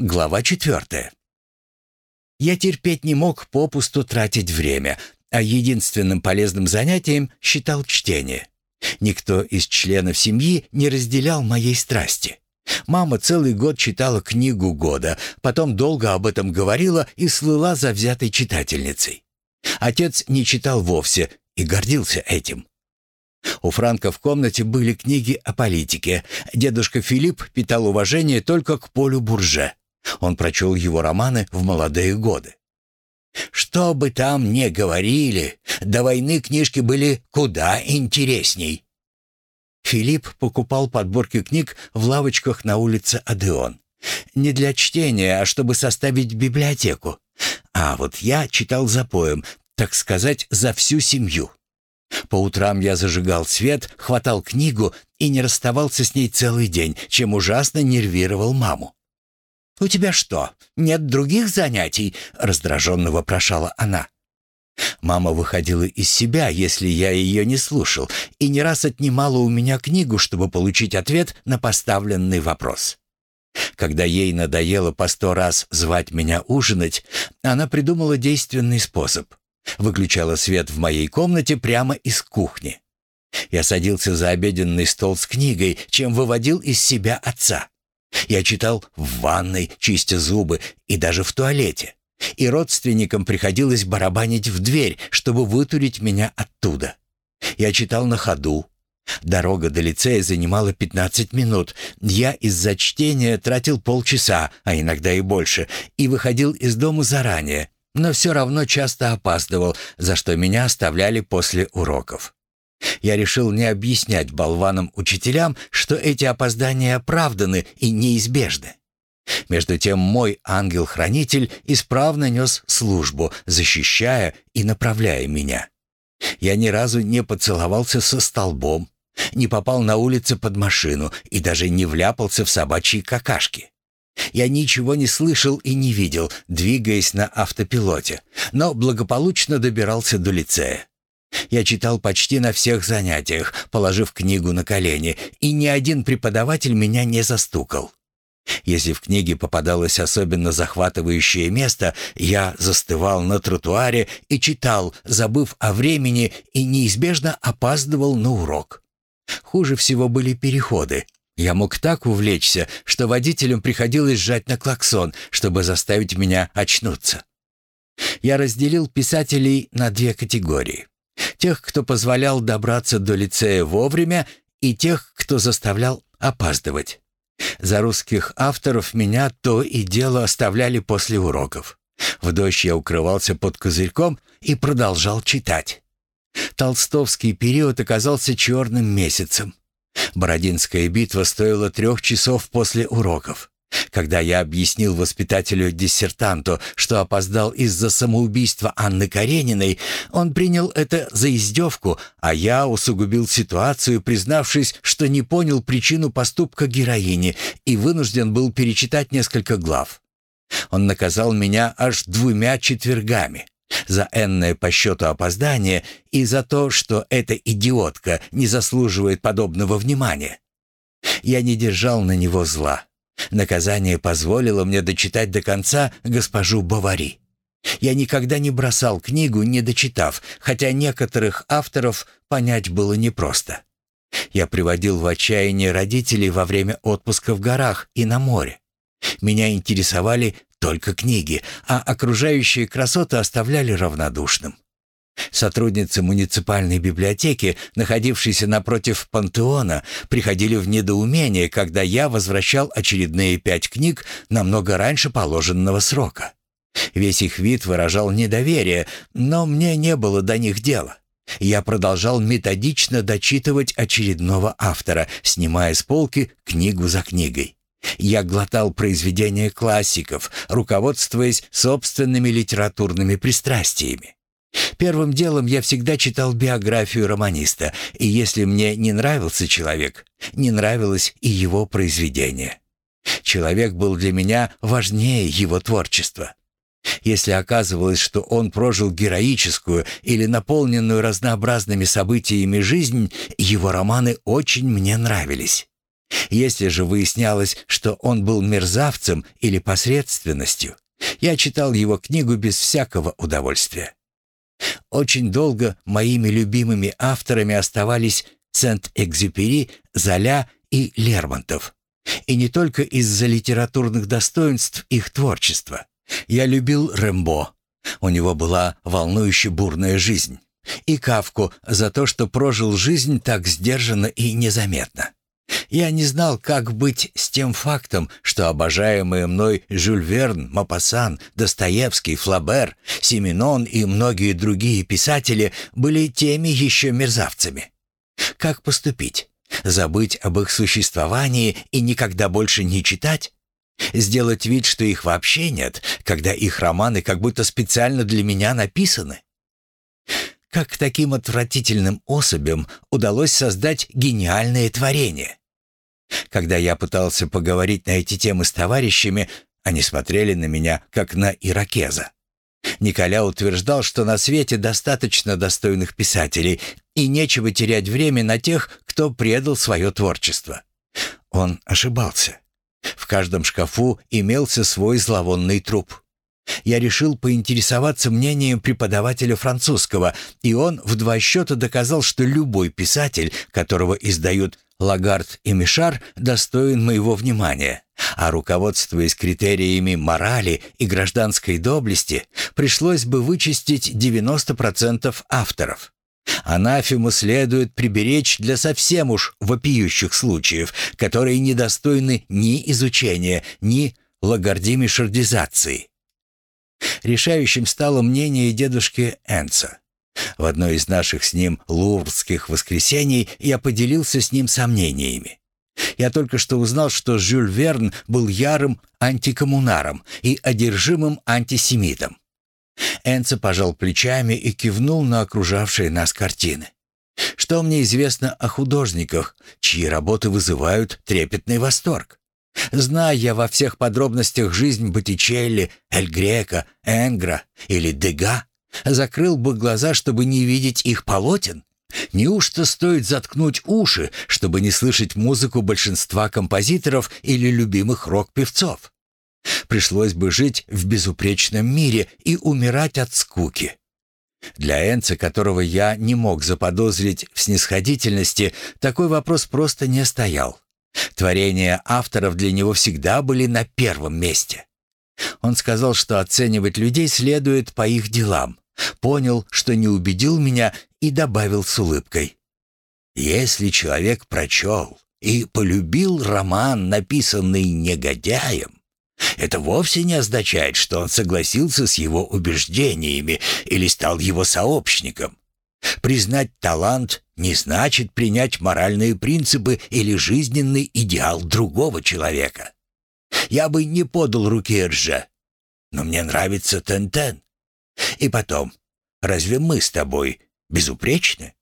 Глава четвертая. Я терпеть не мог попусту тратить время, а единственным полезным занятием считал чтение. Никто из членов семьи не разделял моей страсти. Мама целый год читала книгу года, потом долго об этом говорила и слыла за взятой читательницей. Отец не читал вовсе и гордился этим. У Франка в комнате были книги о политике. Дедушка Филипп питал уважение только к Полю Бурже. Он прочел его романы в молодые годы. Что бы там ни говорили, до войны книжки были куда интересней. Филипп покупал подборки книг в лавочках на улице Адеон. Не для чтения, а чтобы составить библиотеку. А вот я читал за поем, так сказать, за всю семью. По утрам я зажигал свет, хватал книгу и не расставался с ней целый день, чем ужасно нервировал маму. «У тебя что, нет других занятий?» — раздраженно вопрошала она. Мама выходила из себя, если я ее не слушал, и не раз отнимала у меня книгу, чтобы получить ответ на поставленный вопрос. Когда ей надоело по сто раз звать меня ужинать, она придумала действенный способ. Выключала свет в моей комнате прямо из кухни. Я садился за обеденный стол с книгой, чем выводил из себя отца. Я читал в ванной, чистя зубы, и даже в туалете. И родственникам приходилось барабанить в дверь, чтобы вытурить меня оттуда. Я читал на ходу. Дорога до лицея занимала 15 минут. Я из-за чтения тратил полчаса, а иногда и больше, и выходил из дома заранее, но все равно часто опаздывал, за что меня оставляли после уроков. Я решил не объяснять болванам-учителям, что эти опоздания оправданы и неизбежны. Между тем мой ангел-хранитель исправно нес службу, защищая и направляя меня. Я ни разу не поцеловался со столбом, не попал на улице под машину и даже не вляпался в собачьи какашки. Я ничего не слышал и не видел, двигаясь на автопилоте, но благополучно добирался до лицея. Я читал почти на всех занятиях, положив книгу на колени, и ни один преподаватель меня не застукал. Если в книге попадалось особенно захватывающее место, я застывал на тротуаре и читал, забыв о времени, и неизбежно опаздывал на урок. Хуже всего были переходы. Я мог так увлечься, что водителям приходилось сжать на клаксон, чтобы заставить меня очнуться. Я разделил писателей на две категории. Тех, кто позволял добраться до лицея вовремя, и тех, кто заставлял опаздывать. За русских авторов меня то и дело оставляли после уроков. В дождь я укрывался под козырьком и продолжал читать. Толстовский период оказался черным месяцем. Бородинская битва стоила трех часов после уроков. Когда я объяснил воспитателю-диссертанту, что опоздал из-за самоубийства Анны Карениной, он принял это за издевку, а я усугубил ситуацию, признавшись, что не понял причину поступка героини и вынужден был перечитать несколько глав. Он наказал меня аж двумя четвергами за энное по счету опоздание и за то, что эта идиотка не заслуживает подобного внимания. Я не держал на него зла. Наказание позволило мне дочитать до конца госпожу Бавари. Я никогда не бросал книгу, не дочитав, хотя некоторых авторов понять было непросто. Я приводил в отчаяние родителей во время отпуска в горах и на море. Меня интересовали только книги, а окружающие красоты оставляли равнодушным. Сотрудницы муниципальной библиотеки, находившейся напротив пантеона, приходили в недоумение, когда я возвращал очередные пять книг намного раньше положенного срока. Весь их вид выражал недоверие, но мне не было до них дела. Я продолжал методично дочитывать очередного автора, снимая с полки книгу за книгой. Я глотал произведения классиков, руководствуясь собственными литературными пристрастиями. Первым делом я всегда читал биографию романиста, и если мне не нравился человек, не нравилось и его произведение. Человек был для меня важнее его творчества. Если оказывалось, что он прожил героическую или наполненную разнообразными событиями жизнь, его романы очень мне нравились. Если же выяснялось, что он был мерзавцем или посредственностью, я читал его книгу без всякого удовольствия. Очень долго моими любимыми авторами оставались Сент-Экзюпери, Золя и Лермонтов. И не только из-за литературных достоинств их творчества. Я любил Рэмбо. У него была волнующе бурная жизнь. И Кавку за то, что прожил жизнь так сдержанно и незаметно. Я не знал, как быть с тем фактом, что обожаемые мной Жюль Верн, Мапассан, Достоевский, Флабер, Семенон и многие другие писатели были теми еще мерзавцами. Как поступить? Забыть об их существовании и никогда больше не читать? Сделать вид, что их вообще нет, когда их романы как будто специально для меня написаны? Как таким отвратительным особям удалось создать гениальное творение? Когда я пытался поговорить на эти темы с товарищами, они смотрели на меня, как на иракеза. Николя утверждал, что на свете достаточно достойных писателей, и нечего терять время на тех, кто предал свое творчество. Он ошибался. В каждом шкафу имелся свой зловонный труп. Я решил поинтересоваться мнением преподавателя французского, и он в два счета доказал, что любой писатель, которого издают Лагард и Мишар, достоин моего внимания, а руководствуясь критериями морали и гражданской доблести, пришлось бы вычистить 90% авторов. Анафему следует приберечь для совсем уж вопиющих случаев, которые недостойны ни изучения, ни лагардимишардизации. Решающим стало мнение дедушки Энца. В одной из наших с ним луврских воскресений я поделился с ним сомнениями. Я только что узнал, что Жюль Верн был ярым антикоммунаром и одержимым антисемитом. Энце пожал плечами и кивнул на окружавшие нас картины. Что мне известно о художниках, чьи работы вызывают трепетный восторг? Зная я во всех подробностях жизнь Боттичелли, Эль Грека, Энгра или Дега, закрыл бы глаза, чтобы не видеть их полотен? Неужто стоит заткнуть уши, чтобы не слышать музыку большинства композиторов или любимых рок-певцов? Пришлось бы жить в безупречном мире и умирать от скуки. Для Энца, которого я не мог заподозрить в снисходительности, такой вопрос просто не стоял. Творения авторов для него всегда были на первом месте. Он сказал, что оценивать людей следует по их делам. Понял, что не убедил меня и добавил с улыбкой. «Если человек прочел и полюбил роман, написанный негодяем, это вовсе не означает, что он согласился с его убеждениями или стал его сообщником. Признать талант не значит принять моральные принципы или жизненный идеал другого человека. Я бы не подал руки Эрже, но мне нравится Тентен. И потом, разве мы с тобой безупречны?